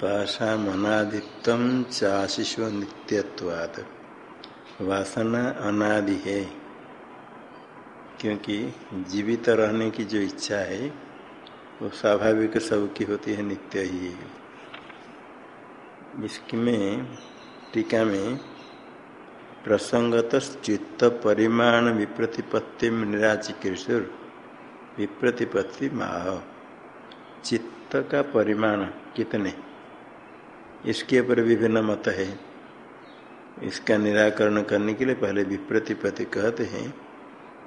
तासाम अनादित्व चाशिशु नित्यत्वाद वासना अनादि है। क्योंकि जीवित रहने की जो इच्छा है, वो स्वाभाविक सबकी होती है, नित्य ही इसमें टीका में प्रसंगत चित्त परिमाण विप्रतिपत्ति निराचिकृषुर विप्रतिपत्ति माह। चित्त का परिमाण कितने? इसके ऊपर विभिन्न मत है। इसका निराकरण करने के लिए पहले विप्रतिपत्ति कहते हैं,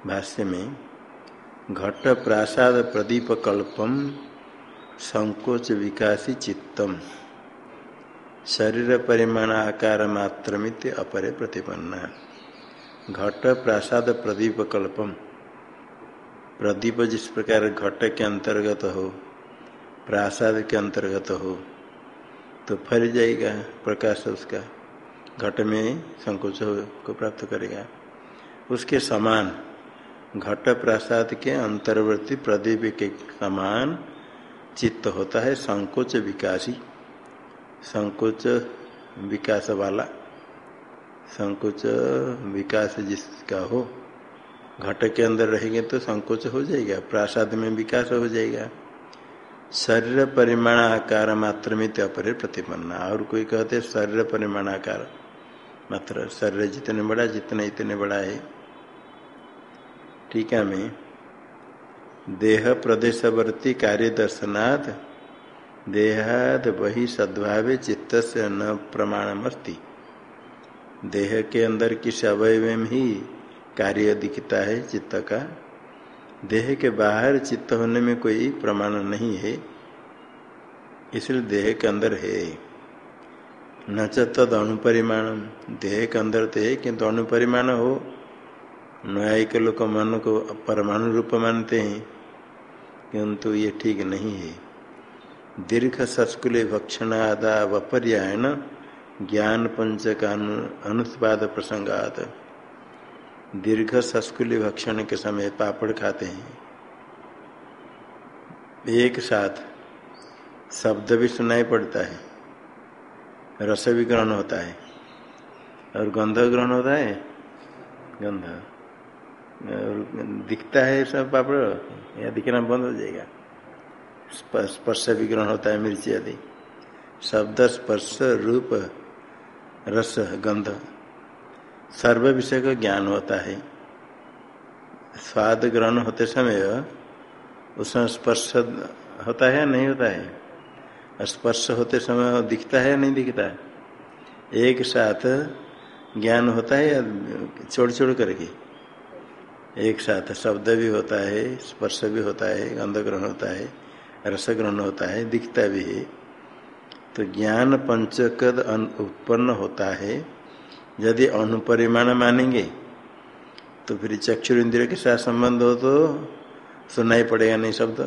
भाष्य में, घट प्रासाद प्रदीप कल्पम संकोच विकासी चित्तम। शरीर परिमाण आकार मात्रमित अपरे प्रतिपन्ना। घट प्रासाद प्रदीप कल्पम। प्रदीप जिस प्रकार घट के अंतर्गत हो, प्रासाद के अंतर्गत हो तो फर जाएगा, प्रकाश उसका घट में संकोच को प्राप्त करेगा। उसके समान घट प्रसाद के अंतर्वर्ती प्रदीप के समान चित्त होता है संकोच विकासी। संकोच विकास वाला, संकोच विकास जिसका हो, घट के अंदर रहेंगे तो संकोच हो जाएगा, प्रसाद में विकास हो जाएगा। शरीर परिमाण आकार मात्र में अपरे प्रतिपन्ना। और कोई कहते शरीर परिमाण आकार मात्र। शरीर जितने बड़ा, जितने इतने बड़ा है। टीका में देह प्रदेशवर्ती कार्य दर्शनाथ देहाद वही सद्भाव चित्त से न प्रमाणमस्ति। देह के अंदर किस अवय में ही कार्य दिखता है, चित्त का देह के बाहर चित्त होने में कोई प्रमाण नहीं है, इसलिए देह के अंदर है। न तद अणुपरिमाण देह के अंदर तो है, किंतु अणुपरिमाण हो। न्यायिक लोग मन को परमाणु रूप मानते हैं, किंतु ये ठीक नहीं है। दीर्घ संस्कुल भक्षण आदा वपर्यायण, ज्ञान पंच का अनुत्पाद प्रसंगात। दीर्घ संस्कुल भक्षण के समय पापड़ खाते हैं। एक साथ शब्द भी सुनाई पड़ता है। रस भी ग्रहण होता है। और गंध ग्रहण होता है? गंध। और दिखता है सब पापड़? या दिखना बंद हो जाएगा। स्पर्श भी ग्रहण होता है मिर्ची आदि। शब्द स्पर्श रूप रस गंध। सर्व विषय का ज्ञान होता है। स्वाद ग्रहण होते समय उसमें स्पर्श होता है या नहीं होता है? स्पर्श होते समय दिखता है या नहीं दिखता है? एक साथ ज्ञान होता है या छोड़ छोड़ करके? एक साथ शब्द भी होता है, स्पर्श भी होता है, गंध ग्रहण होता है, रस ग्रहण होता है, दिखता भी है। तो ज्ञान पंचकद उत्पन्न होता है। यदि अनुपरिमाण मानेंगे तो फिर चक्षुर इंद्रिय के साथ संबंध हो तो सुनना ही पड़ेगा नहीं शब्द।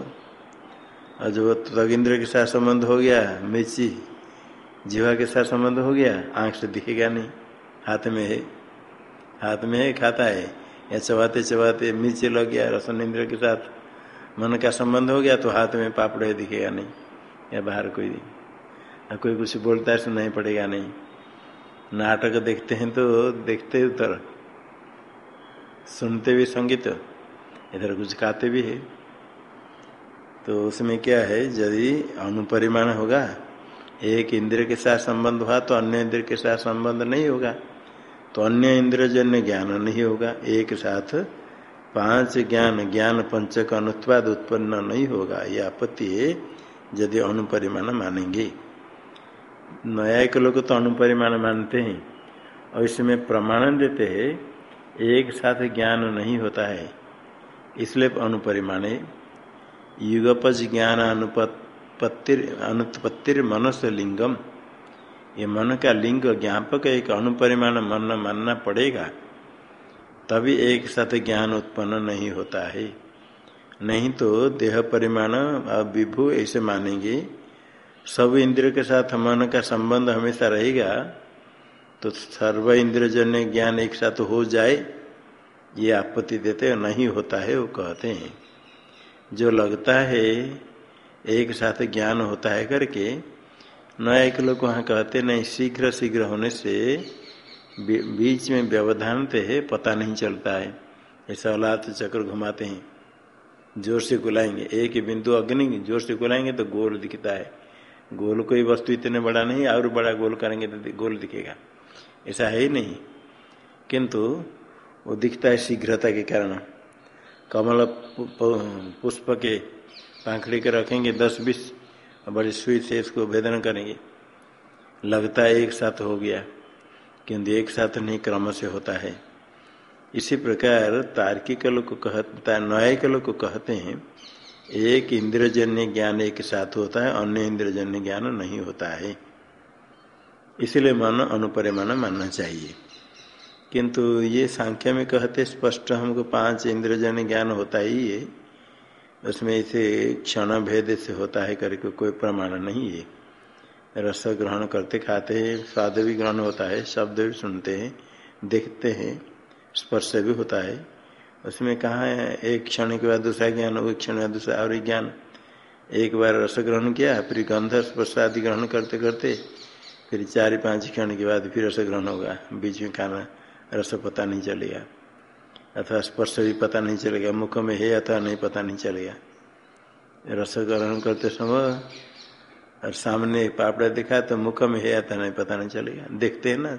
और जो तग इंद्र के साथ संबंध हो गया मिर्ची जीवा के साथ संबंध हो गया, आँख से दिखेगा नहीं। हाथ में है। हाथ में है, खाता है। या चबाते चबाते मिर्ची लग गया, रसन इंद्र के साथ मन का संबंध हो गया तो हाथ में पापड़ दिखेगा नहीं, या बाहर कोई कोई कुछ बोलता है सुनना ही पड़ेगा नहीं। नाटक देखते हैं तो देखते उधर सुनते भी संगीत, इधर कुछ खाते भी है। तो उसमें क्या है, यदि अनुपरिमाण होगा, एक इंद्र के साथ संबंध हुआ तो अन्य इंद्र के साथ संबंध नहीं होगा। तो अन्य इंद्रजन्य ज्ञान नहीं होगा, एक साथ पाँच ज्ञान ज्ञान पंचक अनुत्पाद उत्पन्न नहीं होगा, यह आपत्ति है, यदि अनुपरिमाण मानेंगे। न्यायिक लोग तो अनुपरिमाण मानते हैं। और इसमें प्रमाण देते हैं, एक साथ ज्ञान नहीं होता है। इसलिए अनुपरिमाण, युगपज ज्ञान अनुपत्तिर अनुत्पत्तिर मनुष्य लिंगम। ये मन का लिंग ज्ञापक एक अनुपरिमाण मन मानना पड़ेगा। तभी एक साथ ज्ञान उत्पन्न नहीं होता है। नहीं तो देह परिमाण विभु ऐसे मानेंगे सब इंद्रियों के साथ मन का संबंध हमेशा रहेगा तो सर्व इंद्रजन्य ज्ञान एक साथ हो जाए, ये आपत्ति देते हैं, नहीं होता है, वो कहते हैं। जो लगता है, एक साथ ज्ञान होता है करके नया एक लोग वहाँ कहते नहीं, शीघ्र शीघ्र होने से बीच में व्यवधान है, पता नहीं चलता है। ऐसा औलाद चक्र घुमाते हैं। ज़ोर से गुलाएँगे, एक बिंदु अग्नि, ज़ोर से गुलाएँगे तो गोल दिखता है। गोल कोई वस्तु इतने बड़ा नहीं, और बड़ा गोल करेंगे तो गोल दिखेगा। ऐसा है ही नहीं। किंतु वो दिखता है शीघ्रता के कारण। कमल पुष्प के पाखड़ी के रखेंगे, दस बीस बड़ी सुई से इसको भेदन करेंगे। लगता है एक साथ हो गया, किंतु एक साथ नहीं, क्रम से होता है। इसी प्रकार तार्किक लोग कहता, न्यायिक लोग को कहते हैं एक इंद्रजन्य ज्ञान एक साथ होता है, अन्य इंद्रजन्य ज्ञान नहीं होता है। इसलिए मन अनुपरिमाण मानना चाहिए। किंतु ये सांख्य में कहते स्पष्ट, हमको पाँच इंद्रजन्य ज्ञान होता ही है। उसमें इसे क्षण भेद से होता है, करके कोई प्रमाण नहीं है। रस ग्रहण करते खाते हैं, स्वाद भी ग्रहण होता है, शब्द भी सुनते हैं, देखते हैं, स्पर्श भी होता है। उसमें कहा है? एक क्षण के बाद दूसरा ज्ञान एक क्षण बाद दूसरा और ज्ञान। एक बार रस ग्रहण किया, फिर गंध स्पर्श आदि ग्रहण करते करते, फिर चार पाँच क्षण के बाद फिर रस ग्रहण होगा बीच में खाना रस पता नहीं चलेगा अथवा स्पर्श भी पता नहीं चलेगा मुख में है अथवा नहीं पता नहीं चलेगा रस ग्रहण करते समय, और सामने पापड़ा दिखा तो मुख में है अथवा नहीं पता नहीं चलेगा देखते हैं ना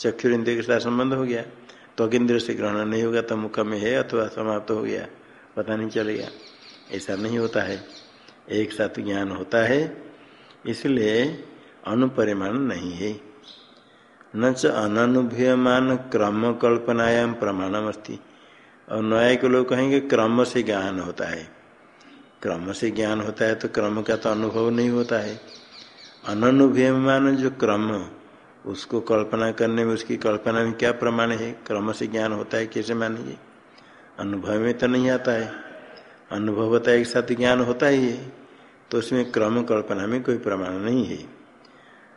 चक्षुर इंद्र के साथ संबंध हो गया। तो इंद्र से ग्रहण नहीं होगा तो मुख में है अथवा समाप्त तो हो गया, पता नहीं चलेगा। ऐसा नहीं होता है। एक साथ ज्ञान होता है, इसलिए अनुपरिमाण नहीं है। न च अनुभूयमान क्रम कल्पनायाम प्रमाणम अस्थित और न्याय के लोग कहेंगे, क्रम से ज्ञान होता है। क्रम से ज्ञान होता है तो क्रम का तो अनुभव नहीं होता है। अनुभूयमान जो क्रम उसको कल्पना करने में उसकी कल्पना में क्या प्रमाण है? क्रम से ज्ञान होता है, कैसे मानेंगे? अनुभव में तो नहीं आता है। अनुभव होता है एक साथ ज्ञान होता ही है तो उसमें क्रम कल्पना में कोई प्रमाण नहीं है।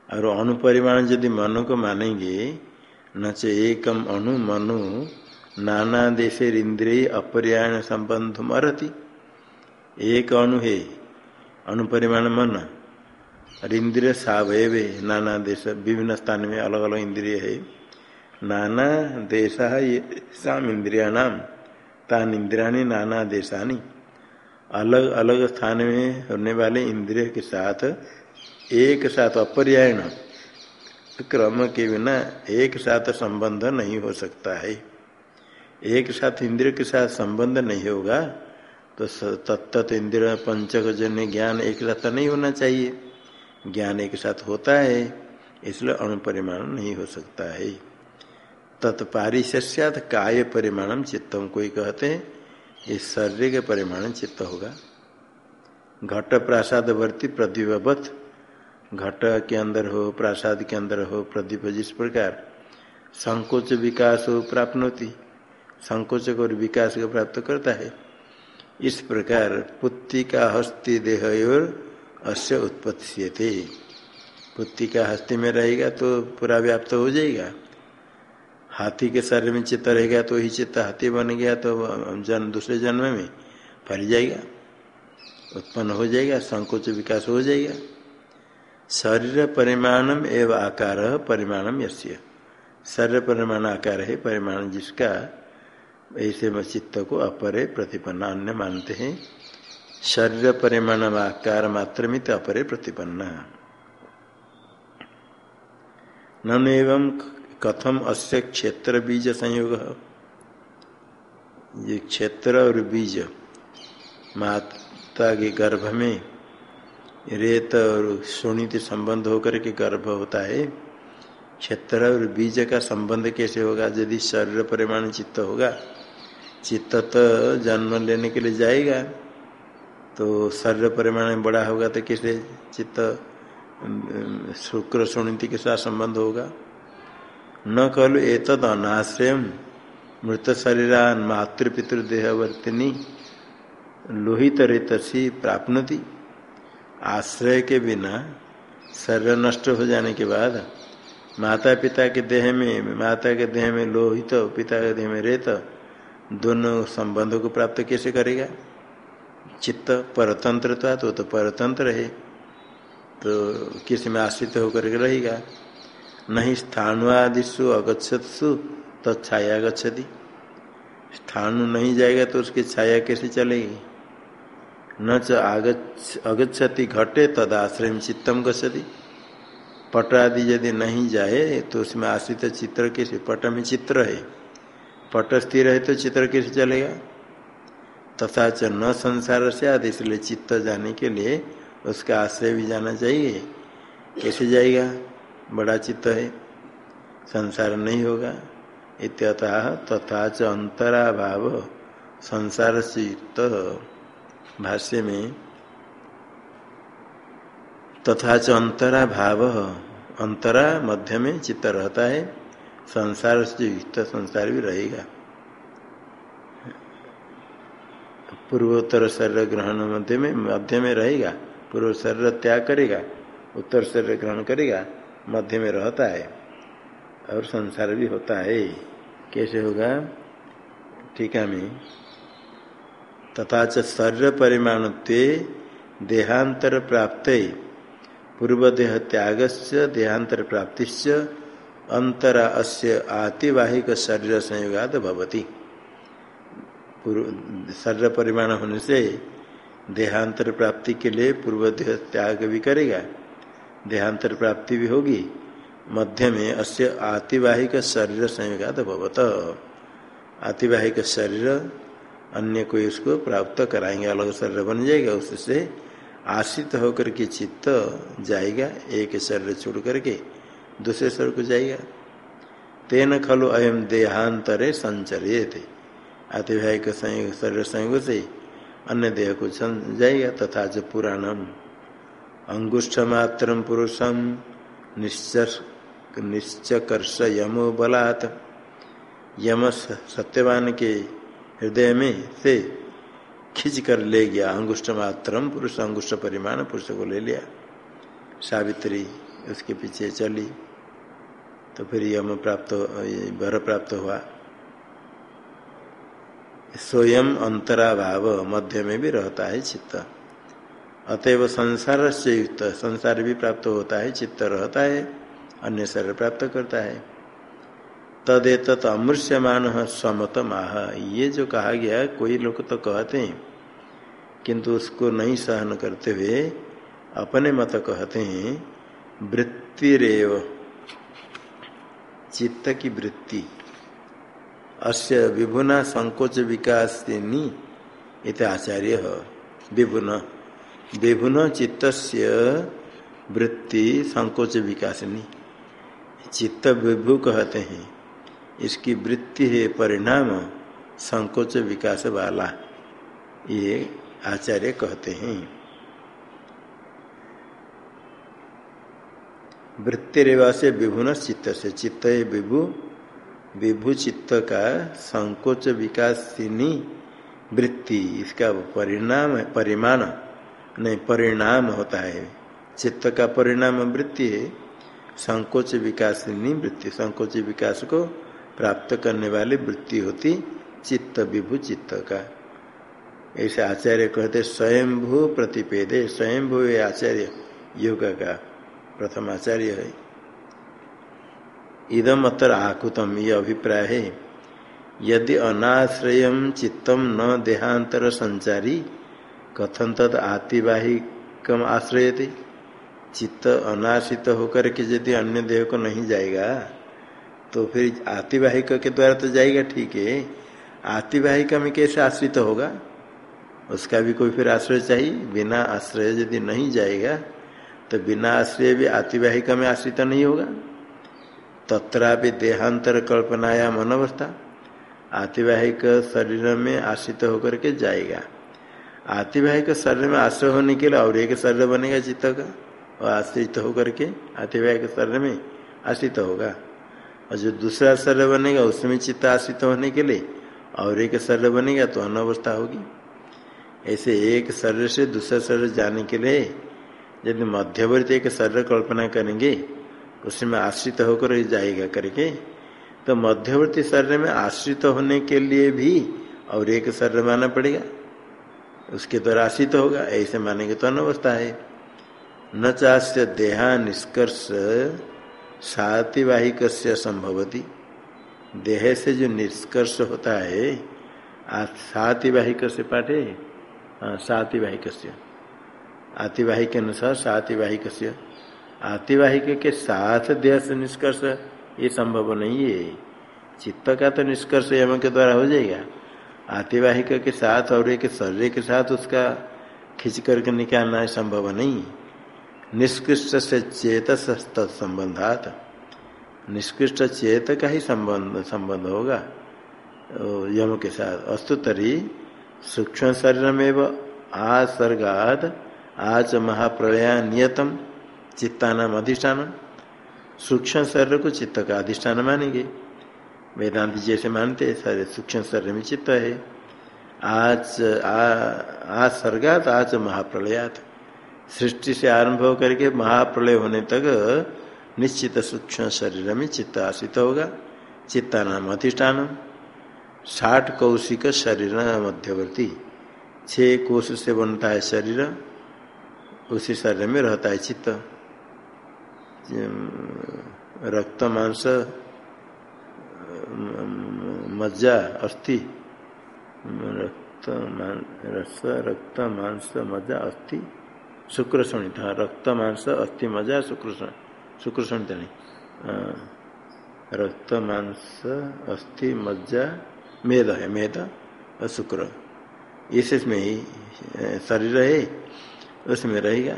और अनुपरिमाण यदि मनु को मानेंगे, न चे एकम अनु मनु, नाना देशे इंद्रिय अपरियाण संबंध मरती एक अणु है अणुपरिमाण मन। और इंद्रिय सावयव नाना देश, विभिन्न स्थान में अलग अलग इंद्रिय है। नाना देश साम इंद्रिया नाम तान इंद्रियाणी, नाना देशानी। अलग अलग स्थान में होने वाले इंद्रिय के साथ, एक साथ अपर्यायण, क्रम के बिना एक साथ संबंध नहीं हो सकता है। एक साथ इंद्रिय के साथ संबंध नहीं होगा तो तत्त इंद्रिय पंचक पंचकजन्य ज्ञान एक साथ नहीं होना चाहिए। ज्ञान एक साथ होता है, इसलिए अणुपरिमाण नहीं हो सकता है। तत्पारिशस्यात काय परिमाणम चित्तम, कोई कहते हैं इस शरीर के परिमाण चित्त होगा। घट प्रसादवर्ती प्रदीपवत घट के अंदर हो, प्रसाद के अंदर हो प्रदीप जिस प्रकार संकोच विकास हो, प्राप्त होती संकोचक और विकास को प्राप्त करता है। इस प्रकार पुत्ति का हस्ति देह और अश्य उत्पत्ति थे पुत्ति का हस्ती में रहेगा तो पूरा व्याप्त हो जाएगा। हाथी के शरीर में चित्त रहेगा तो ही चित्त हाथी बन गया तो जन्म दूसरे जन्म में फैल जाएगा। उत्पन्न हो जाएगा, संकोच विकास हो जाएगा। शरीर परिमाणम एवं आकार, परिमाणम यश्य शरीर परिमाण आकार है, परिमाण जिसका ऐसे चित्त को अपरे प्रतिपन्न अन्य मानते हैं। शरीर परिमाण आकार मात्र में अपरे प्रतिपन्न। नन एवं कथम अस्य क्षेत्र बीज संयोग। ये क्षेत्र और बीज माता के गर्भ में रेत और सुनित संबंध होकर के गर्भ होता है। क्षेत्र और बीज का संबंध कैसे होगा? यदि शरीर परिमाण चित्त होगा, चित्त तो जन्म लेने के लिए जाएगा। तो शरीर परिमाण में बड़ा होगा तो किसे चित्त शुक्र, सुनीति के साथ संबंध होगा। न कहलु एतद अनाश्रय मृत शरीरान मातृपितृदेहवर्तिनी लोहित रेतसी प्राप्नति। आश्रय के बिना शरीर नष्ट हो जाने के बाद माता पिता के देह में, माता के देह में लोहित, पिता के देह में रेत, दोनों संबंधों को प्राप्त कैसे करेगा? चित्त परतंत्र था तो, तो परतंत्र है। तो किसमें आश्रित होकर के रहेगा। नहीं स्थानुआदिशु अगछत्सु तो छाया गच्छति। स्थानु नहीं जाएगा तो उसकी छाया कैसे चलेगी? न च अगछति घटे तद आश्रय चित्तम गच्छति। पट आदि यदि नहीं जाए तो उसमें आश्रित चित्र कैसे? पट में चित्र है। पट स्थिर है तो चित्र कैसे चलेगा? तथा च न संसार से आदि इसलिए चित्त जाने के लिए उसका आश्रय भी जाना चाहिए। कैसे जाएगा? बड़ा चित्त है। संसार नहीं होगा। इत्यतः तथा च अंतरा भाव संसार चित्त। भाष्य में तथा च अंतरा भाव अंतरा मध्य में चित्त रहता है। संसार से युक्त संसार भी रहेगा। पूर्वोत्तर शरीर ग्रहण मध्य में मध्य में रहेगा, पूर्व शरीर त्याग करेगा, उत्तर शरीर ग्रहण करेगा, मध्य में रहता है। और संसार भी होता है। कैसे होगा? टीका में। तथा च शरीर परिमाण देहांतर प्राप्त। पूर्व देह त्याग देहांतर प्राप्ति अंतरा अस्य आतिवाहिक शरीर संयोगाद भवती। शरीर परिमाण होने से देहांतर प्राप्ति के लिए पूर्व देह त्याग भी करेगा। देहांतर प्राप्ति भी होगी। मध्य में अस्य आतिवाहिक शरीर संयोगाद भवत। आतिवाहिक शरीर, अन्य कोई उसको प्राप्त कराएँगे, अलग शरीर बन जाएगा, उससे आश्रित होकर के चित्त जाएगा, एक शरीर छोड़ करके दूसरे शरीर को जाएगा। तेन खलु अयम देहांतरे संचरिए थे आतिभायिक संयोग शरीर संयोग से। अन्य देह को जाएगा तथा जो पुराणम। अंगुष्ठ मात्र पुरुषम निश्चकर्ष यमो बलात्। यम सत्यवान के हृदय में से खींच कर ले गया अंगुष्ठ मात्र पुरुष अंगुष्ठ परिमाण पुरुष को ले लिया। सावित्री उसके पीछे चली। तो फिर यम प्राप्त वर प्राप्त हुआ। स्वयं अंतराभाव मध्य में भी रहता है चित्त। अतएव संसार से युक्त, संसार भी प्राप्त होता है, चित्त रहता है, अन्य शरीर प्राप्त करता है। तदेत अमृष्यमान समत माह ये जो कहा गया, कोई लोग तो कहते हैं, किंतु उसको नहीं सहन करते हुए अपने मत कहते हैं, वृत्तिरेव। चित्त की वृत्ति। अस्य विभुना संकोच विकास आचार्य विभुन। विभुन चित्त वृत्ति संकोच विकासिनी। चित्त विभु कहते हैं। इसकी वृत्ति है परिणाम संकोच विकास वाला। ये आचार्य कहते हैं। वृत्ति रेवा से विभुन चित्त से चित्त विभु। विभु चित्त का संकोच विकासिनी वृत्ति। इसका परिणाम परिमाण। नहीं, परिणाम होता है। चित्त का परिणाम वृत्ति है। संकोच विकासिनी वृत्ति। संकोच विकास को प्राप्त करने वाली वृत्ति होती चित्त विभू चित्त का ऐसे आचार्य कहते, स्वयंभू प्रतिपेदे। स्वयंभू आचार्य योग का प्रथम आचार्य है। इदम अतर आकुतम ये अभिप्राय है। यदि अनाश्रय चित्तम न देहांतर संचारी कथन तद आतिवाहिकम आश्रय थे चित्त अनाश्रित होकर के यदि अन्य देह को नहीं जाएगा तो फिर आतिवाहिक के द्वारा तो जाएगा, ठीक है। आतिवाहिका में कैसे आश्रित होगा? उसका भी कोई फिर आश्रय चाहिए? बिना आश्रय यदि नहीं जाएगा तो बिना आश्रय भी आतिवाहिका में आश्रित नहीं होगा। तथा भी देहांतर कल्पनाया मनवस्था आतिवाहिक शरीर में आश्रित होकर के जाएगा। आतिवाहिक शरीर में आश्रय होने के लिए और एक शरीर बनेगा चित्त का, और आश्रित होकर के आतिवाहिक शरीर में आश्रित होगा। और जो दूसरा शरीर बनेगा, उसमें चित्त आश्रित होने के लिए और एक शरीर बनेगा तो अनवस्था होगी। ऐसे एक शरीर से दूसरा शरीर जाने के लिए यदि मध्यवर्ती एक शरीर कल्पना करेंगे उसमें आश्रित होकर जाएगा करके। तो मध्यवर्ती शरीर में आश्रित होने के लिए भी और एक शरीर माना पड़ेगा। उसके द्वारा आश्रित होगा, ऐसे मानेंगे तो अनवस्था है। न चास्य देहा निष्कर्ष सातिवाहिक संभवती। देह से जो निष्कर्ष होता है सातिवाहिक से पाठे हाँ? सातिवाहिक आतिवाहिक अनुसार सातिवाहिक आतिवाहिक के साथ देह से निष्कर्ष, ये संभव नहीं है। चित्त का तो निष्कर्ष यम के द्वारा हो जाएगा। आतिवाहिक के साथ और एक शरीर के साथ उसका खींच करके निकालना संभव नहीं। निष्कृष्ट से चेत तत्संबंधात निष्कृष्ट चेत का ही संबंध संबंध होगा। यम के साथ। अस्तु तरी सूक्ष्म आ आसर्गाद आज महाप्रलया नियतम चित्तानाम अधिष्ठान सूक्ष्म शरीर को चित्त का अधिष्ठान मानेंगे। वेदांत जैसे मानते सारे सूक्ष्म शरीर में चित्त है। आज आज सर्गात आज महाप्रलयात। सृष्टि से आरंभ होकर के महाप्रलय होने तक निश्चित सूक्ष्म शरीर में चित्त आशित होगा। चित्ता नाम अधिष्ठान साठ कौशिक शरीर मध्यवर्ती। छह कोष से बनता है शरीर। उसी शरीर में रहता है चित्त। रक्त मांस मज्जा, अस्थि। रक्त रस रक्त मांस मज्जा, अस्थि। शुक्र शोणित हाँ रक्त मांस अस्थि, मज्जा शुक्र शुक्र शोणित नहीं। रक्त मांस अस्थि, मज्जा, मेद है, मेद और शुक्र। इसमें ही शरीर है, उसमें रहेगा।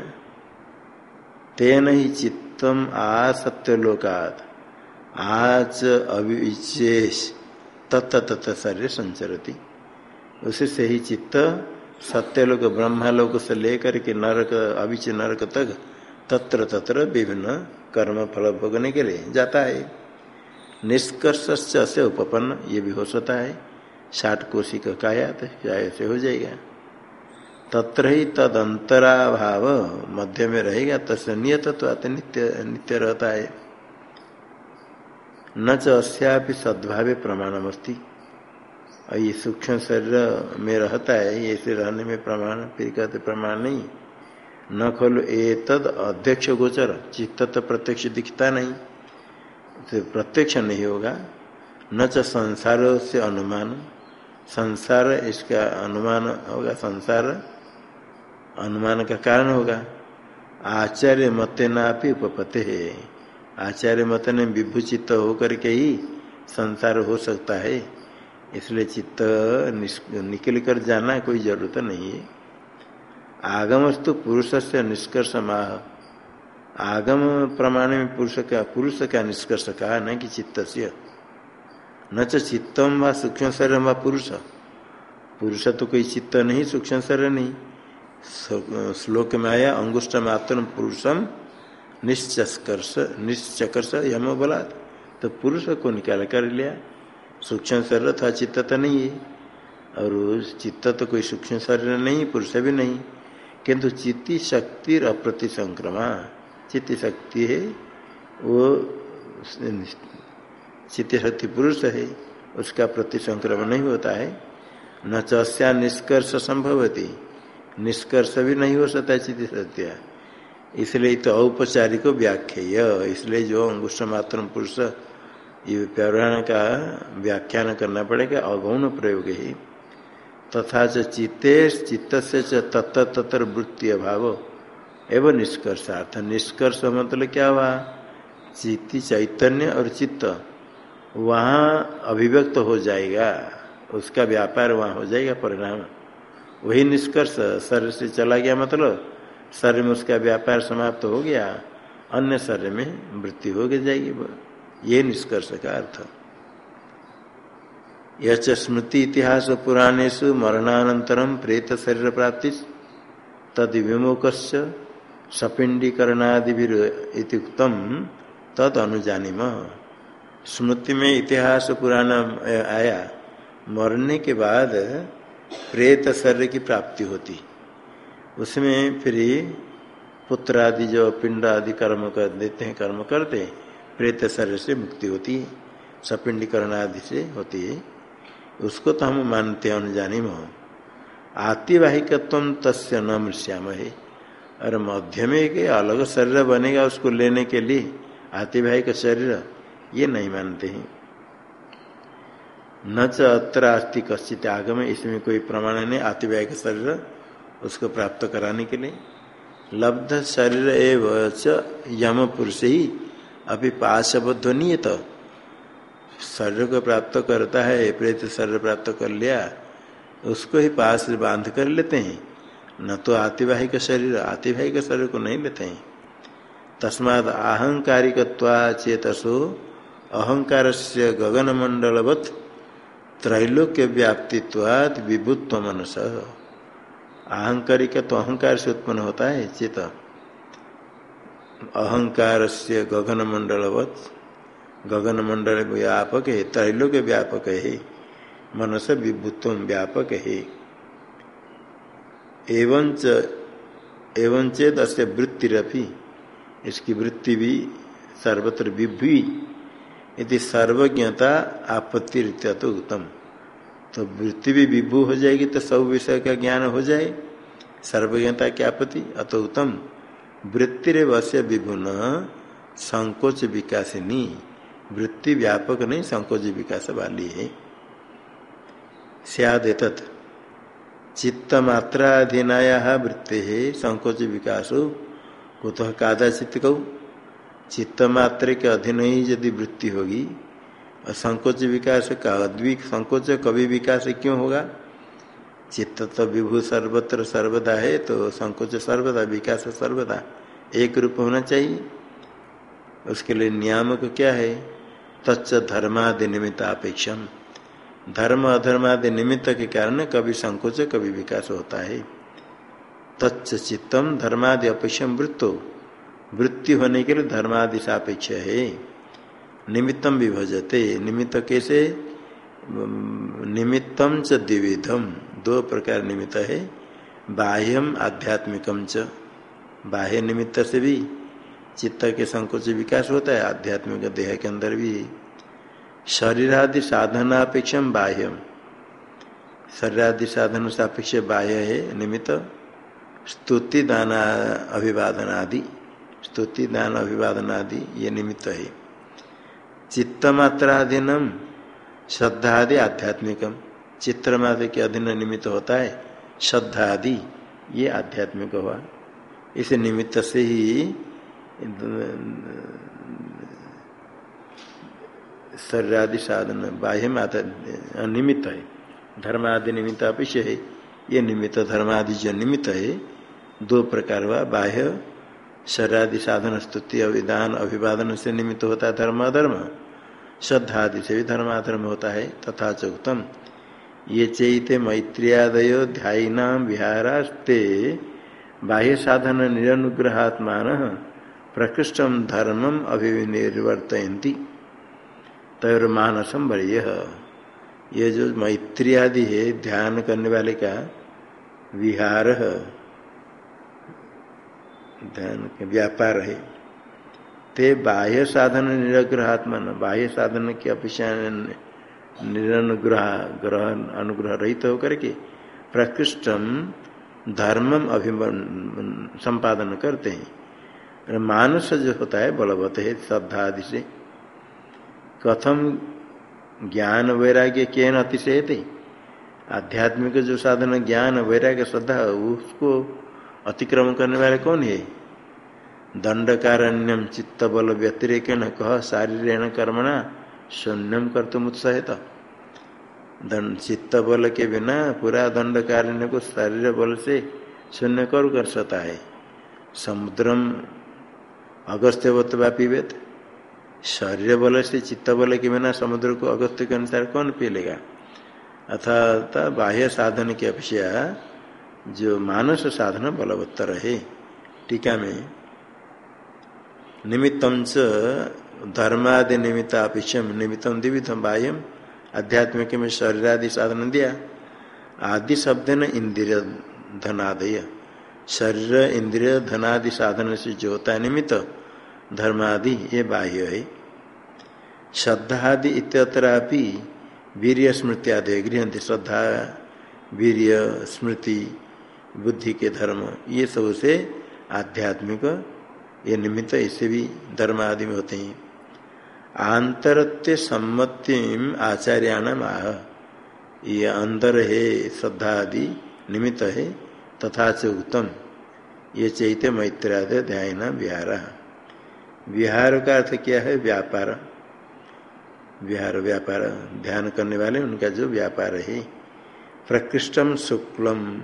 तेन ही चित्तम आ सत्यलोकात। आज अविशेष तत्त तत्त शरीर संचरती। उसी से ही चित्त सत्यलोक, ब्रह्मलोक से लेकर के नरक, अविच नरक तक तत्र तत्र विभिन्न कर्म फल भोगने के लिए जाता है। निष्कर्ष से उपपन्न ये भी हो सकता है। साठ कोशी का कायात ऐसे हो जाएगा। तत्र ही तद अंतराभाव मध्य में रहेगा तस् नियत तो नित्य नित्य रहता है। न च अस्यापि सद्भाव प्रमाणमस्ति। और ये सूक्ष्म शरीर में रहता है ऐसे रहने में प्रमाण, फिर कहते प्रमाण नहीं। न खोलो ए तद अध्यक्ष गोचर चित्त तो प्रत्यक्ष दिखता नहीं। तो प्रत्यक्ष नहीं होगा। न च संसार से अनुमान। संसार इसका अनुमान होगा, संसार अनुमान का कारण होगा। आचार्य मते नापी उपपते है। आचार्य मत ने विभू चित्त होकर के ही संसार हो सकता है। इसलिए चित्त निकल कर जाना कोई ज़रूरत नहीं है। आगमस्तु पुरुष से निष्कर्ष माह आगम प्रमाण में पुरुष का पुरुष का निष्कर्ष कहा न कि चित्त से न चित्तम व सूक्ष्म शरीर व पुरुष। पुरुष तो कोई चित्त नहीं, सूक्ष्म शरीर नहीं। श्लोक में आया, अंगुष्ठ मात्र पुरुषम निश्चकर्ष निश्चकर्ष, यम बोला तो पुरुष को निकाल कर लिया। सूक्ष्म शरीर था, चित्त तो नहीं है। और चित्त तो कोई सूक्ष्म शरीर नहीं, पुरुष भी नहीं। किंतु चित्ती शक्ति अप्रति संक्रमा चित्त शक्ति है, वो चित्त शक्ति पुरुष है, उसका प्रति संक्रमण नहीं होता है। न चस्या निष्कर्ष संभवती। निष्कर्ष भी नहीं हो सकता चित्त सत्या इसलिए तो औपचारिक व्याख्या इसलिए जो अंगुष्ठ मात्र पुरुष ये का व्याख्यान करना पड़ेगा अगौण प्रयोग ही। तथा चित्ते चित्त से तत्त तत्र वृत्ति अभाव एवं निष्कर्षार्थ। निष्कर्ष मतलब क्या हुआ? चित्ती, चैतन्य और चित्त वहाँ अभिव्यक्त हो जाएगा। उसका व्यापार वहाँ हो जाएगा, परिणाम वही निष्कर्ष शरीर से चला गया मतलब शरीर में उसका व्यापार समाप्त हो गया, अन्य शरीर में वृत्ति हो गई जाएगी। ये निष्कर्ष का अर्थ। यह स्मृति इतिहास पुराणेशु मरणानंतरम प्रेत शरीर प्राप्ति तद विमुख सपिंडीकरणादितम तद अनुजानिम। स्मृति में इतिहास पुराण आया। मरने के बाद प्रेत शरीर की प्राप्ति होती। उसमें फिर पुत्र आदि जो पिंड आदि कर्म कर देते हैं, कर्म करते हैं, प्रेत शरीर से मुक्ति होती है। सपिंडीकरण आदि से होती है। उसको तो हम मानते हैं अनुजानी में आतिवाहिकत्व तस्य न मृष्याम है और मध्य में के अलग शरीर बनेगा उसको लेने के लिए आतिवाहिक शरीर, ये नहीं मानते हैं। न च अत्र अस्थि कश्चित आगम, इसमें कोई प्रमाण नहीं आतिव्यायिक शरीर, उसको प्राप्त कराने के लिए। लब्ध शरीर एवं यम पुरुष ही अभी पाशबद्ध नहीं तो शरीर को प्राप्त करता है प्रेत शरीर प्राप्त कर लिया, उसको ही पास बाँध कर लेते हैं। न तो आतिवाहिक शरीर आतिवाहिक शरीर को नहीं लेते हैं। तस्माद आहंकारिक अहंकार से गगन मंडलवत त्रैलोक्य व्याप्तित्वाद विभुत्व मनस अहंकारिक तो अहंकार से उत्पन्न होता है चेत अहंकार से गगन मंडलवत गगन मंडल व्यापक है त्रैलोक्य व्यापक है। मनस विभुत्व व्यापक है। एवं एवं चेत अस्य वृत्तिरपि, इसकी वृत्ति भी सर्वत्र विभुई यदि सर्वज्ञता आपत्ति रीत्या तो उत्तम। तो वृत्ति भी विभू हो जाएगी तो सब विषय का ज्ञान हो जाए। सर्वज्ञता की आपत्ति, अतो उत्तम। वृत्ति वश्य विभुन, संकोच विकासिनी। वृत्ति व्यापक नहीं, संकोच विकास वाली है। सियाद चित्त मात्राधीनाया वृत्ति है संकोच विकास। कुतः कादा चित्त कहू चित्त मात्र के अधीन ही यदि वृत्ति होगी और संकोच विकास का अद्विक संकोच कभी विकास क्यों होगा? चित्त तो विभू सर्वत्र सर्वदा है तो संकोच सर्वदा, विकास सर्वदा, एक रूप होना चाहिए। उसके लिए नियामक क्या है? तच्च धर्मादि निमित्त अपेक्षम। धर्म अधर्मादि निमित्त के कारण कभी संकोच, कभी विकास होता है। तच्च चित्तम धर्मादि अपेक्षम वृत्तो। वृत्ति होने के लिए धर्मादि सापेक्ष है। निमित्तम विभजते। निमित्त कैसे? निमित्तम च द्विविधम। दो प्रकार निमित्त है। बाह्यम आध्यात्मिकम च। बाह्य निमित्त से भी चित्त के संकोच विकास होता है। आध्यात्मिक देह के अंदर भी। शरीरादि साधनापेक्षम बाह्यम। शरीरादि साधन सापेक्ष बाह्य है। निमित्त। स्तुति दाना अभिवादन आदि। स्तुति दान अभिवादन आदि ये निमित्त है चित्त मात्राधीनम श्रद्धा आदि आध्यात्मिकम चित्र मात्र के अधीन निमित्त होता है श्रद्धा आदि ये आध्यात्मिक हुआ इस निमित्त से ही शरीर आदि साधन बाह्य में निमित्त है धर्म आदि निमित्त अपेक्ष है ये निमित्त धर्म आदि जो निमित्त है दो प्रकार हुआ बाह्य शरादि साधन, स्तुति, अभिधान, अभिवादन से निमित्त होता है धर्म अधर्म। श्रद्धा आदि से भी धर्माधर्म होता है, तथा चौतम ये चैते मैत्रियादयो ध्यायीना विहारास्ते। बाह्य साधन निरनुग्रहात्मान प्रकृष्टम धर्मम अभिनिर्वर्तयती तैर मानसम ये जो मैत्री आदि है, ध्यान करने वाले का, विहार। ध्यान के व्यापार है। ते बाह्य साधन निरग्रहात्मा बाह्य साधन की अपेक्षा निरनुग्रह ग्रह अनुग्रह रहित तो होकर के प्रकृष्टम धर्मम अभिमान, संपादन करते हैं। मानस जो होता है, बलवत है श्रद्धा आदि से। कथम ज्ञान वैराग्य के न अतिशयते? आध्यात्मिक जो साधन ज्ञान, वैराग्य, श्रद्धा, उसको अतिक्रमण करने वाले कौन है? दंडकारण्यम चित्त बल व्यतिरेक न कह शारीरण कर्मणा शून्यम कर तुम उत्साहित चित्त बल के बिना पूरा दंडकारण्य को शरीर बल से शून्य कर कर सकता है। समुद्रम अगस्त्यवत व्यापीवेद शरीर बल से चित्त बल के बिना समुद्र को अगस्त्य के अनुसार कौन पी लेगा? अर्थात बाह्य साधन की अपेक्षा जो मानस साधन बलवत्तर है, टीका में निमित्तम च धर्मादि निमित्त अपेक्षम निमित्तम दिविधम बाह्यम। आध्यात्मिक में शरीरादि साधन दिया। आदि शब्द न इंद्रिय धनादय शरीर इंद्रिय धनादि साधन से जो होता है निमित्त धर्मादि ये बाह्य। है श्रद्धादि इत्यत्रापि वीर स्मृति आदि गृहंती श्रद्धा वीर स्मृति, बुद्धि के धर्म, ये सबसे आध्यात्मिक ये निमित्त ऐसे भी धर्म आदि में होते हैं। आंतरत्य सम्मति आचार्याणाम आह। ये अंदर है, श्रद्धा आदि निमित्त है, तथा च उत्तम। ये चैत्य मैत्राद ध्यान विहार। विहार का अर्थ क्या है? व्यापार। विहार, व्यापार। ध्यान करने वाले, उनका जो व्यापार है। प्रकृष्टम शुक्लम।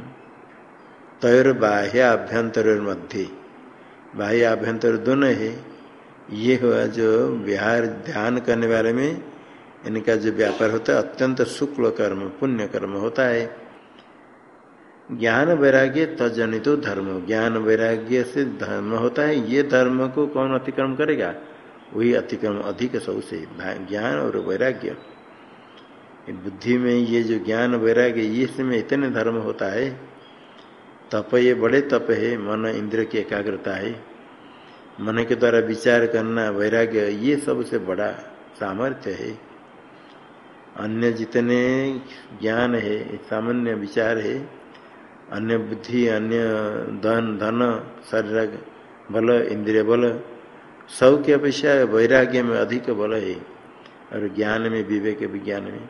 तैर बाह्य आभ्यंतर मध्य बाह्य आभ्यंतर दोनों है। ये हुआ जो विहार ध्यान करने वाले में, इनका जो व्यापार होता है, अत्यंत शुक्ल कर्म, पुण्य कर्म होता है। ज्ञान वैराग्य तजनित धर्म। ज्ञान वैराग्य से धर्म होता है। ये धर्म को कौन अतिक्रम करेगा? वही अतिक्रम अधिक सौ सबसे ज्ञान और वैराग्य। बुद्धि में ये जो ज्ञान वैराग्य, इसमें इतने धर्म होता है तप ये बड़े तप है, मन इंद्र की एकाग्रता है। मन के द्वारा विचार करना, वैराग्य, ये सबसे बड़ा सामर्थ्य है। अन्य जितने ज्ञान है, सामान्य विचार है, अन्य बुद्धि, अन्य धन धन, शरीर, बल, इंद्रिय बल, सब की अपेक्षा वैराग्य में अधिक बल है। और ज्ञान में, विवेक विज्ञान में,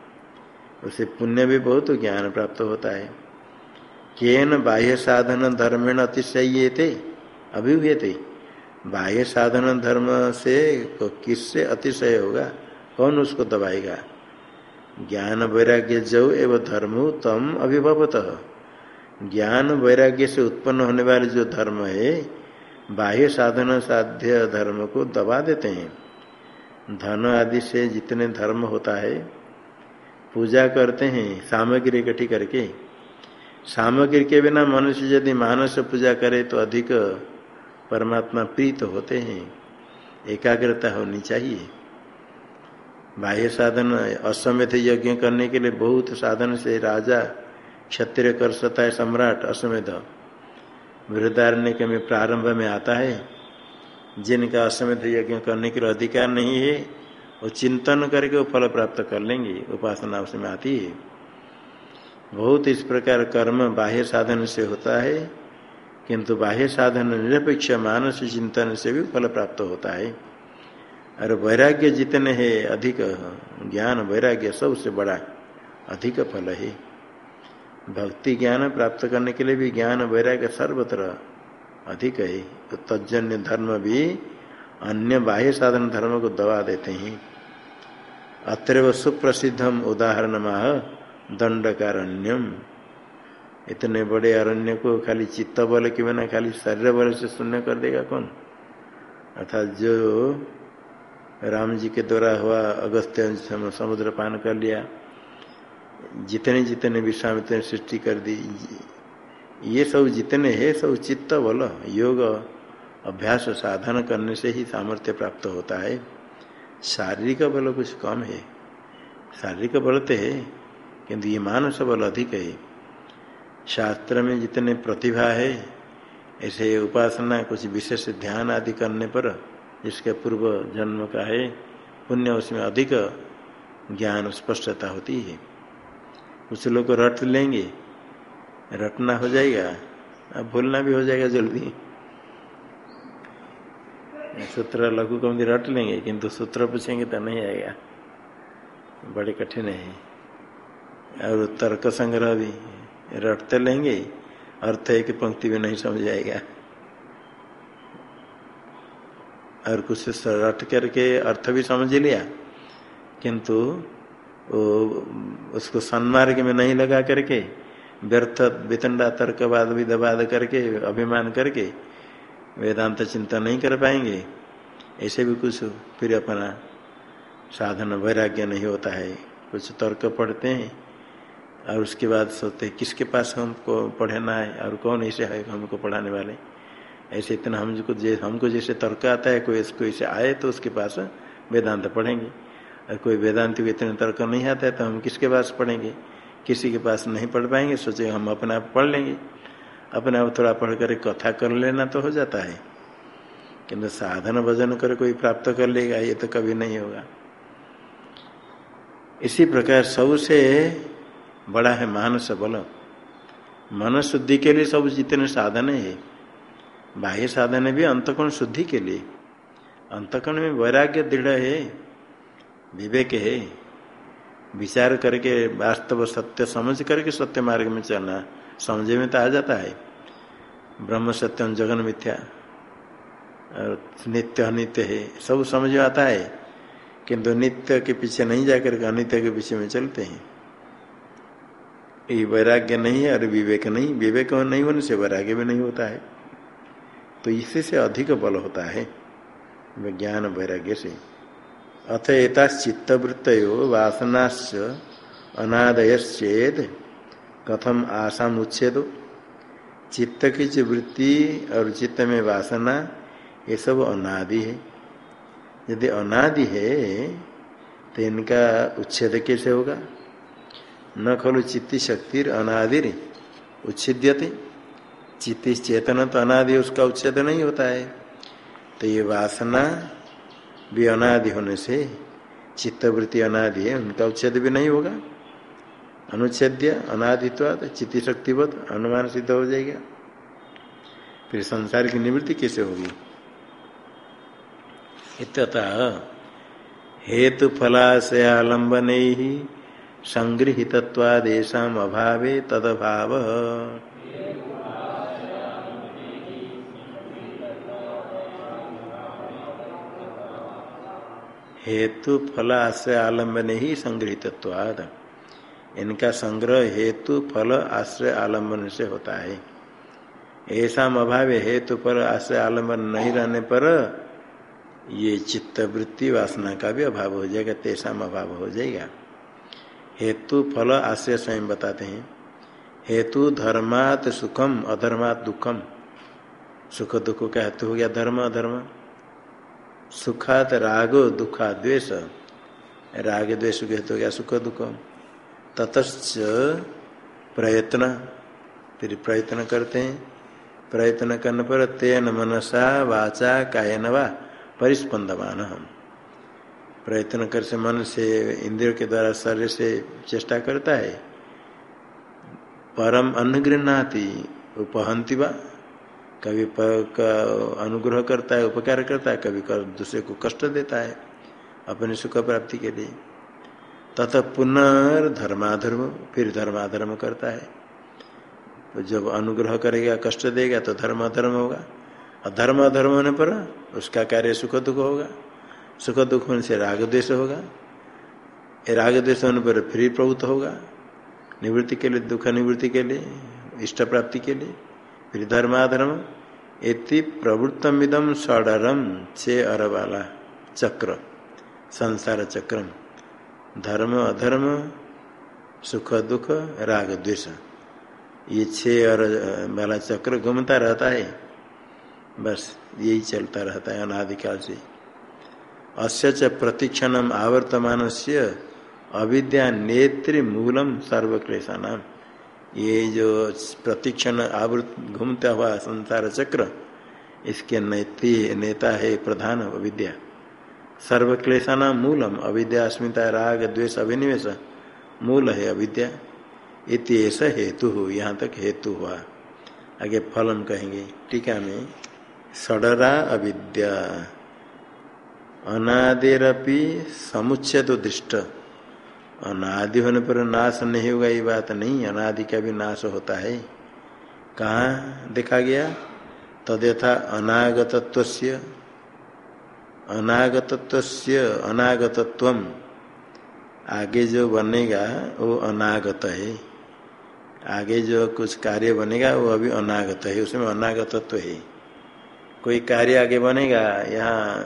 उसे पुण्य भी बहुत ज्ञान प्राप्त होता है। केन बाह्य साधन धर्मेण अतिशय थे अभिभूय थे बाह्य साधन धर्म से तो किससे अतिशय होगा? कौन उसको दबाएगा? ज्ञान वैराग्य जो एवं धर्म तम अभिभवत। ज्ञान वैराग्य से उत्पन्न होने वाले जो धर्म है बाह्य साधन साध्य धर्म को दबा देते हैं। धन आदि से जितने धर्म होता है, पूजा करते हैं, सामग्री इकट्ठी करके सामग्री के बिना मनुष्य यदि मानस पूजा करे तो अधिक परमात्मा प्रीत होते हैं। एकाग्रता होनी चाहिए। बाह्य साधन असमित यज्ञ करने के लिए बहुत साधन से राजा क्षत्रिय कर सकता है सम्राट अश्वमेध वृद्धारण्य में प्रारंभ में आता है। जिनका अश्वमेध यज्ञ करने के लिए अधिकार नहीं है, वो चिंतन करके वो फल प्राप्त कर लेंगे। उपासना उसमें आती है। बहुत इस प्रकार कर्म बाह्य साधन से होता है, किंतु बाह्य साधन निरपेक्ष मानस चिंतन से भी फल प्राप्त होता है। और वैराग्य जितने है, अधिक, ज्ञान वैराग्य सबसे बड़ा, अधिक फल है। भक्ति ज्ञान प्राप्त करने के लिए भी ज्ञान वैराग्य सर्वत्र अधिक है। तो तजन्य धर्म भी अन्य बाह्य साधन धर्म को दबा देते हैं। अत्र सुप्रसिद्धम उदाहरण माह दंडकारण्यम। इतने बड़े अरण्य को खाली चित्त बल के बिना खाली शरीर बल से शून्य कर देगा कौन? अर्थात जो राम जी के द्वारा हुआ अगस्त्य समुद्र पान कर लिया, जितने जितने विश्वामित्र सृष्टि कर दी, ये सब जितने है, सब चित्त बल, योग, अभ्यास, साधन करने से ही सामर्थ्य प्राप्त होता है। शारीरिक बल कुछ कम है। शारीरिक बल तो है। किंतु ये मानस बल अधिक है। शास्त्र में जितने प्रतिभा है, ऐसे उपासना, कुछ विशेष ध्यान आदि करने पर, जिसके पूर्व जन्म का है, पुण्य उसमें अधिक ज्ञान स्पष्टता होती है। कुछ लोग रट लेंगे, रटना हो जाएगा, अब भूलना भी हो जाएगा जल्दी। सूत्र लघु कम रट लेंगे, किंतु सूत्र पूछेंगे तो नहीं आएगा। बड़े कठिन है। और तर्क संग्रह भी रटते लेंगे। अर्थ एक पंक्ति भी नहीं समझ आएगा। और कुछ रट करके अर्थ भी समझ लिया, किंतु उसको सन्मार्ग में नहीं लगा करके, व्यर्थ वितंडा तर्कवाद, विधवाद करके, अभिमान करके वेदांत चिंता नहीं कर पाएँगे। ऐसे भी कुछ फिर अपना साधन, वैराग्य नहीं होता है। कुछ तर्क पढ़ते हैं। और उसके बाद सोचते किसके पास हमको पढ़ना है और कौन ऐसे है हमको पढ़ाने वाले? ऐसे इतना हमको हमको जैसे तर्क आता है, कोई इसको ऐसे आए तो उसके पास वेदांत पढ़ेंगे। और कोई वेदांत को इतने तर्क नहीं आता है तो हम किसके पास पढ़ेंगे? किसी के पास नहीं पढ़ पाएँगे, सोचे हम अपने आप पढ़ लेंगे। अपने आप थोड़ा पढ़ कर कथा कर लेना तो हो जाता है। किंतु साधन भजन कर कोई प्राप्त कर लेगा, ये तो कभी नहीं होगा। इसी प्रकार सबसे बड़ा है मानस बल। मन शुद्धि के लिए सब जितने साधन है, बाह्य साधन भी अंतकोण शुद्धि के लिए। अंतकोण में वैराग्य दृढ़ है, विवेक है। विचार करके वास्तव सत्य, समझ करके सत्य मार्ग में चलना समझे में तो आ जाता है। ब्रह्म, सत्यम, जगन, मिथ्या नित्य, अनित्य है, सब समझ आता है किंतु नित्य के पीछे नहीं जाकर अनित्य के पीछे में चलते हैं। ये वैराग्य नहीं है और विवेक नहीं विवेक नहीं होने से वैराग्य भी नहीं होता है। तो इसी से अधिक बल होता है ज्ञान वैराग्य से। अथ एता चित्तवृत्त वासनाश्च अनादयश्चेद कथम आशा उच्छेद। चित्त की जो वृत्ति और चित्त में वासना, ये सब अनादि है। यदि अनादि है तो इनका उच्छेद कैसे होगा? न खलु चित्ती शक्ति अनादिर। उच्छिद्यते। चित्ती चेतन तो अनादि, उसका उच्छेद नहीं होता है। तो ये वासना भी अनादि होने से, चित्तवृत्ति अनादि है, उनका उच्छेद भी नहीं होगा। अनुच्छेद्य अनादित्व चित्ती शक्तिवत अनुमान सिद्ध हो जाएगा। फिर संसार की निवृत्ति कैसे होगी? इतः हेतु फलाशय आलंबन ही संगृहितत्वादेशा अभावे तदभाव। हेतु फल आश्रय आलंबन ही संग्रहित इनका संग्रह हेतु फल आश्रय आलंबन से होता है। ऐसा अभाव हेतु पर आश्रय आलंबन नहीं रहने पर ये चित्त वृत्ति वासना का भी अभाव हो जाएगा तेसा अभाव हो जाएगा। हेतु फल आश्रय स्वयं बताते हैं। हेतु धर्मात सुखम, अधर्मात दुखम। सुख दुख का हेतु हो गया धर्म, अधर्म। सुखात राग दुखा द्वेष। राग द्वेष के हेतु हो गया सुख दुख। ततच प्रयत्न, फिर प्रयत्न करते हैं। प्रयत्न करने पर तेन मनसा वाचा कायन वा परिस्पंदमान हम प्रयत्न कर से मन से, इंद्रियों के द्वारा शरीर से चेष्टा करता है। परम अन्न गृहणाती उपहंती वा। कभी अनुग्रह करता है, उपकार करता है, कभी कर, दूसरे को कष्ट देता है, अपने सुख प्राप्ति के लिए। तथा पुनर्धर्माधर्म फिर धर्माधर्म करता है। जब अनुग्रह करेगा, कष्ट देगा तो धर्माधर्म होगा। और धर्माधर्म होने पर उसका कार्य सुख दुख होगा। सुख दुख होने से राग द्वेष होगा। राग द्वेष होने पर फिर प्रभुत्व होगा। निवृत्ति के लिए, दुख निवृत्ति के लिए, इष्ट प्राप्ति के लिए, फिर धर्माधर्म। इति प्रवृत्तम इदम षडरम छे अर वाला चक्र, संसार चक्रम धर्म अधर्म, सुख दुख, राग द्वेष। ये छह अर, वाला चक्र घूमता रहता है। बस यही चलता रहता है अनादिकाल से। अस्य प्रतिक्षण आवर्तमान से अविद्या नेत्र मूलम सर्वक्लेशा नाम ये जो प्रतिक्षण आवृत घूमता हुआ संसार चक्र, इसके नेति नेता है प्रधान अविद्या। सर्वक्लेशाना मूलम, अविद्या, अस्मिता, राग, द्वेष अभिनिवेश मूल है अविद्या। इतिश हेतु हो यहाँ तक हेतु हुआ। आगे फलम कहेंगे, टीका में, सडरा अविद्या। अनादिरपि समुच्छेद दृष्ट। अनादि होने पर नाश नहीं होगा, ये बात नहीं, अनादि का भी नाश होता है। कहाँ देखा गया? तदेथा अनागतत्व अनागतत्व अनागतत्व। आगे जो बनेगा, वो अनागत है। आगे जो कुछ कार्य बनेगा, वो अभी अनागत है। उसमें अनागतत्व है। कोई कार्य आगे बनेगा, यहाँ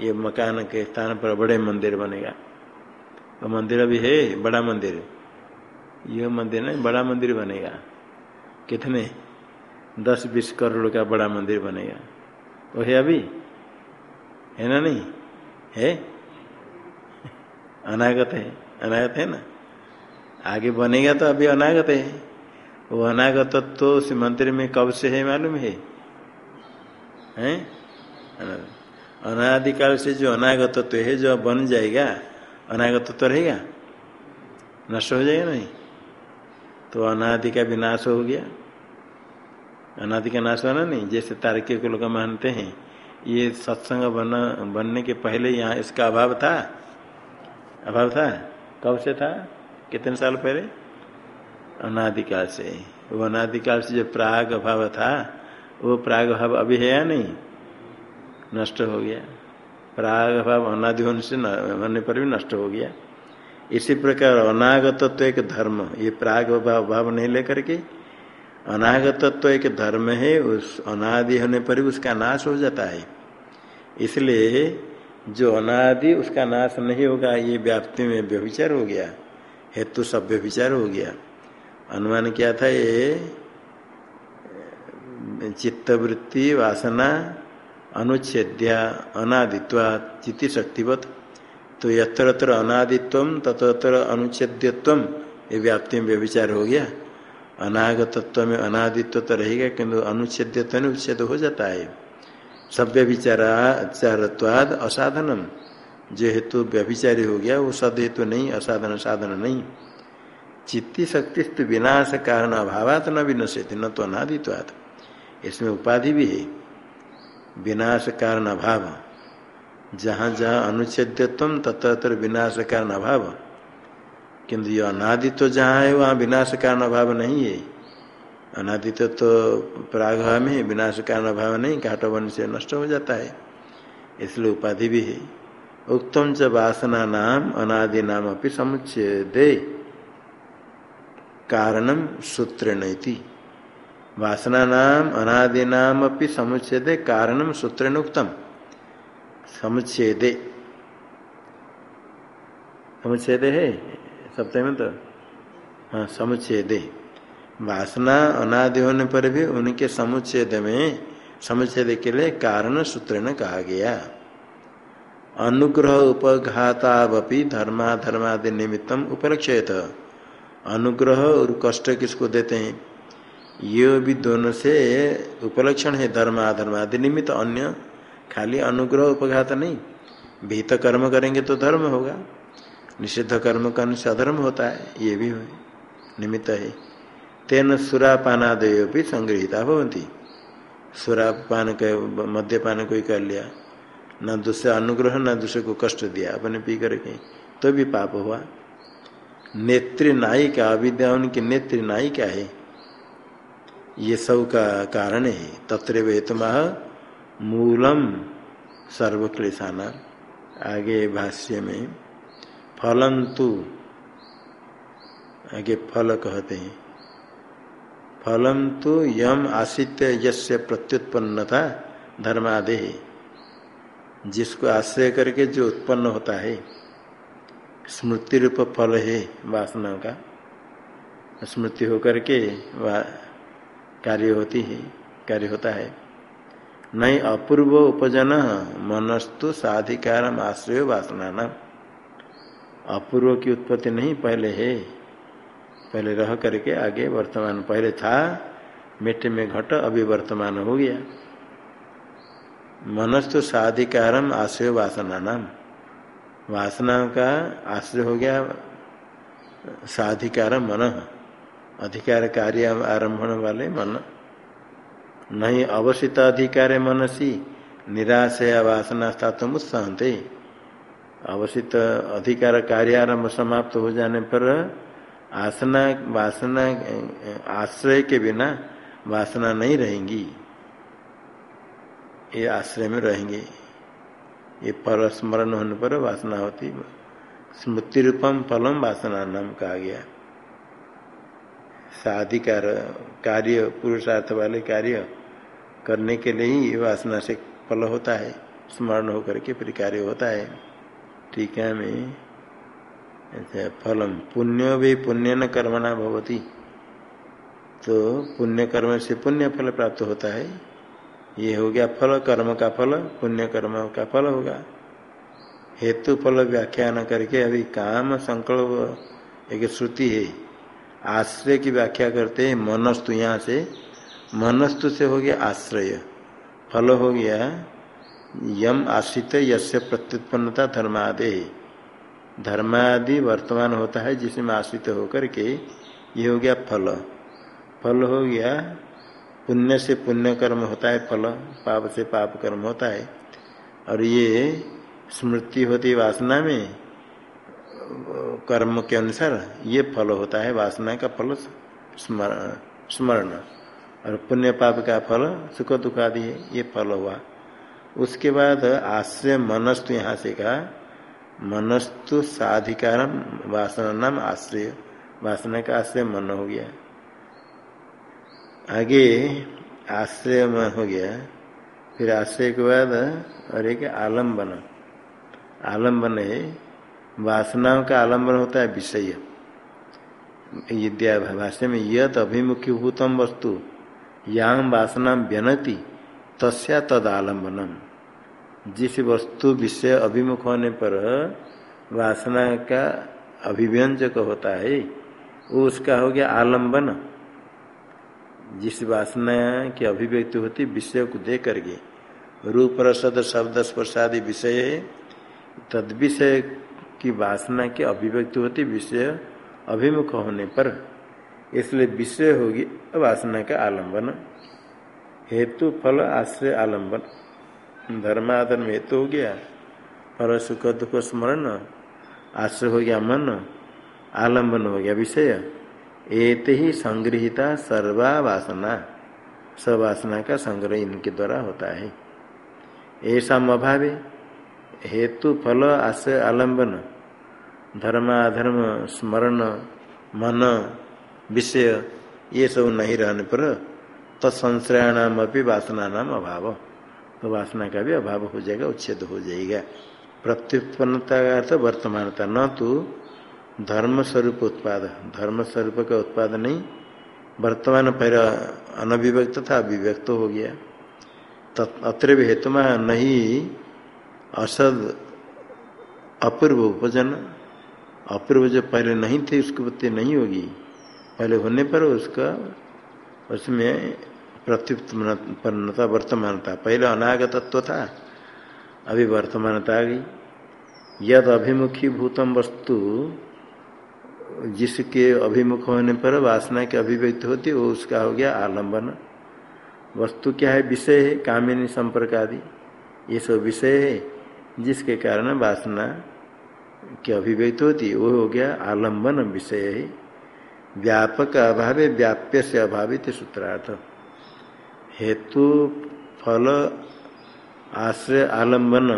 ये मकान के स्थान पर बड़े मंदिर बनेगा। वो मंदिर अभी है, बड़ा मंदिर। यह मंदिर नहीं, बड़ा मंदिर बनेगा। कितने? दस बीस करोड़ का बड़ा मंदिर बनेगा। वो है अभी? है ना नहीं? है? अनागत है अनागत है ना? आगे बनेगा तो अभी अनागत है। वो अनागत तो उस मंदिर में कब से है मालूम है? हैं? अनादिकाल से जो अनागत तो है, जो बन जाएगा अनागत तो रहेगा? नष्ट हो जाएगा नहीं? तो अनादि का विनाश हो गया। अनादि का नाश होना नहीं, जैसे तारकिक लोग मानते हैं, ये सत्संग बना, बनने के पहले यहाँ इसका अभाव था? अभाव था? कब से था? कितने साल पहले? अनादिकाल से। वो अनादिकाल से जो प्राग अभाव था, वो प्राग अभाव अभी है या नहीं? नष्ट हो गया। प्राग भाव अनादि होने से होने पर भी नष्ट हो गया। इसी प्रकार अनागत तो एक धर्म ये प्राग भाव भाव नहीं लेकर के अनागत तो एक धर्म है। उस अनादि होने पर भी उसका नाश हो जाता है। इसलिए जो अनादि, उसका नाश नहीं होगा, ये व्याप्ति में व्यभिचार हो गया। हेतु सब व्यभिचार हो गया। अनुमान क्या था ये, चित्तवृत्ति, वासना अनुच्छेद्या अनादित्वा चित्ती शक्तिवत तो यत्र अनादित्व तत्र अनुच्छेद्यत्व ये व्याप्ति में व्यविचार हो गया। अनागतत्व में अनादित्व तो रहेगा किंतु अनुच्छेद्यत्व उच्छेद हो जाता है। सभ्य विचाराचारत्वाद असाधनम। जो हेतु व्यभिचारी हो गया, वो सद हेतु नहीं, असाधन, साधन नहीं। चित्ती शक्ति विनाश कारण अभावात न विनश्यति, न तो अनादित्वाद इसमें उपाधि भी है। विनाश कारण अभाव जहाँ जहाँ अनुच्छेद्यत्व तत्र विनाश कारण अभाव किंतु ये अनादित्व जहाँ है, वहाँ विनाश कारण अभाव नहीं है। अनादित्व तो प्राग में विनाश कारण अभाव नहीं काटवन से नष्ट हो जाता है। इसलिए उपाधि भी है। उत्तम च वासना नाम, अनादि नाम अपनी समुच्छेदे कारणम सूत्र नहीं वासना नाम अनादि नाम अपनी समुच्छेदे कारणम सूत्र उत्तम समुच्छेदे समुच्छेदे है? सप्तमी तो हाँ समुच्छेदे वासना, अनादि होने पर भी उनके समुच्छेद में समुच्छेद के लिए कारण सूत्र ने कहा गया। अनुग्रह उपघातावपि धर्माधर्मादि निमित्तम उपलक्षित। अनुग्रह और कष्ट किसको देते हैं? ये भी दोनों से उपलक्षण है, धर्म अधर्म आदि निमित्त अन्य खाली अनुग्रह उपघात नहीं। भीत कर्म करेंगे तो धर्म होगा। निषिद्ध कर्म करने से अधर्म होता है, ये भी निमित्त है। तेन सुरापानादय भी संग्रहिता भवंती सुरापान के मद्यपान कोई कर लिया, न दूसरे अनुग्रह, न दूसरे को कष्ट दिया, अपने पी करके तो भी पाप हुआ। नेत्री नायिका, अविद्या, उनकी नेत्री नायिका है। ये सब का कारण है। तत्र हेतु मूलम सर्वक्लेशाना। आगे भाष्य में, फलंतु, आगे फल कहते हैं। फलम तो यम आश्रित्य यस्य प्रत्युत्पन्न था धर्मादे। जिसको आश्रय करके जो उत्पन्न होता है स्मृति रूप फल है वासना का। स्मृति होकर के कार्य होती है, कार्य होता है। नहीं अपूर्व उपजन मनस्तु साधिकार आश्रय वासना न अपूर्व की उत्पत्ति नहीं, पहले है। पहले रह करके आगे वर्तमान, पहले था, मिट्टी में घट, अभी वर्तमान हो गया। मनस्तु साधिकारम आश्रय वासना नाम वासना का आश्रय हो गया साधिकार मन। अधिकार कार्य आरंभण वाले मन। नहीं अवसित अधिकार मनसी, निराशया वासना स्थातुम उत्साहते अवसित अधिकार कार्य आरंभ समाप्त हो जाने पर आसना, वासना, आश्रय के बिना वासना नहीं रहेंगी। ये आश्रय में रहेंगे। ये पर स्मरण होने पर वासना होती। स्मृति रूपम फलम वासना नाम कहा गया। साधिकार कार्य, पुरुषार्थ वाले कार्य करने के लिए ही वासना से फल होता है, स्मरण होकर के फिर कार्य होता है। ठीक है मैं फलम, पुण्य भी पुण्य न कर्मणा भवती। तो पुण्य कर्म से पुण्य फल प्राप्त होता है। ये हो गया फल, कर्म का फल, पुण्य कर्म का फल होगा। हेतु फल व्याख्यान करके अभी काम संकल्प एक श्रुति है। आश्रय की व्याख्या करते हैं, मनस्तु यहाँ से। मनस्तु से हो गया आश्रय। फल हो गया यम आश्रित यस्य प्रत्युत्पन्नता धर्मादे। धर्मादि वर्तमान होता है जिसमें आश्रित होकर के ये हो गया फल। फल हो गया पुण्य से पुण्य कर्म होता है, फल पाप से पाप कर्म होता है। और ये स्मृति होती वासना में कर्म के अनुसार ये फल होता है, वासना का फल स्मरण। और पुण्य पाप का फल, सुख दुख आदि है, ये फल हुआ। उसके बाद आश्रय मनस्तु यहाँ से कहा, मनस्तु साधिकार वासना नाम आश्रय, वासना का आश्रय मन हो गया। आगे आश्रय मन हो गया, फिर आश्रय के बाद और एक आलंबन आलंबन है वासनाओं का आलंबन होता है विषय। विद्या भाष्य में यद अभिमुखीभूतम वस्तु याम वासना व्यनति, तस्या तद आलम्बनम। जिस वस्तु विषय अभिमुख होने पर वासना का अभिव्यंजक होता है वो उसका हो गया आलंबन। जिस वासना की अभिव्यक्ति होती, विषय को दे करके, रूप रसद, शब्द स्पर्शादि विषय तद विषय की वासना की अभिव्यक्ति होती, विषय अभिमुख होने पर, इसलिए विषय होगी वासना का आलंबन। हेतु, फल, आश्रय, आलंबन। धर्माधर्म हेतु हो गया। फल, सुख, दुख, स्मरण। आश्रय हो गया मन। आलंबन हो गया विषय। एते ही संग्रहिता सर्वा वासना। सवासना का संग्रह इनके द्वारा होता है। ऐसा अभाव हेतु फल आश्रय आलंबन। धर्माधर्म स्मरण, मन, विषय, ये सब नहीं रहने पर तत्संश्रयाणाम अभी वासना नाम अभाव। तो वासना का भी अभाव हो जाएगा, उच्छेद हो जाएगा। प्रत्युत्पन्नता का अर्थ वर्तमानता। न तो धर्म स्वरूप उत्पाद। धर्म स्वरूप का उत्पाद नहीं। वर्तमान पहले अनभिव्यक्त था, अभिव्यक्त हो गया। अत्र भी हेतुमा नहीं असद अपूर्व उपजन। अपूर्व जो पहले नहीं थे, उसकी उत्पत्ति नहीं होगी। पहले होने पर उसका, उसमें प्रत्युत्पन्नता वर्तमानता। पहले अनागतत्व था, अभी वर्तमानता आ गई। यद अभिमुखी भूतम वस्तु, जिसके अभिमुख होने पर वासना की अभिव्यक्ति होती, वो उसका हो गया आलंबन वस्तु क्या है? विषय है, कामिनी संपर्क आदि। ये सब विषय है। जिसके कारण वासना की अभिव्यक्ति होती वो हो गया आलंबन विषय है। व्यापक अभाव, व्याप्य से अभावित सूत्रार्थ। हेतु, फल, आश्रय आलंबन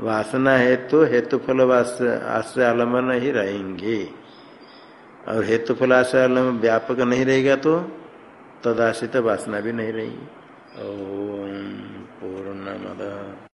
वासना है तो हेतु, फल आश्रय आलंबन ही रहेंगे। और हेतु, फल, आश्रय आलंबन व्यापक नहीं रहेगा तो तदाश्रित वासना भी नहीं रहेगी। ओम पूर्ण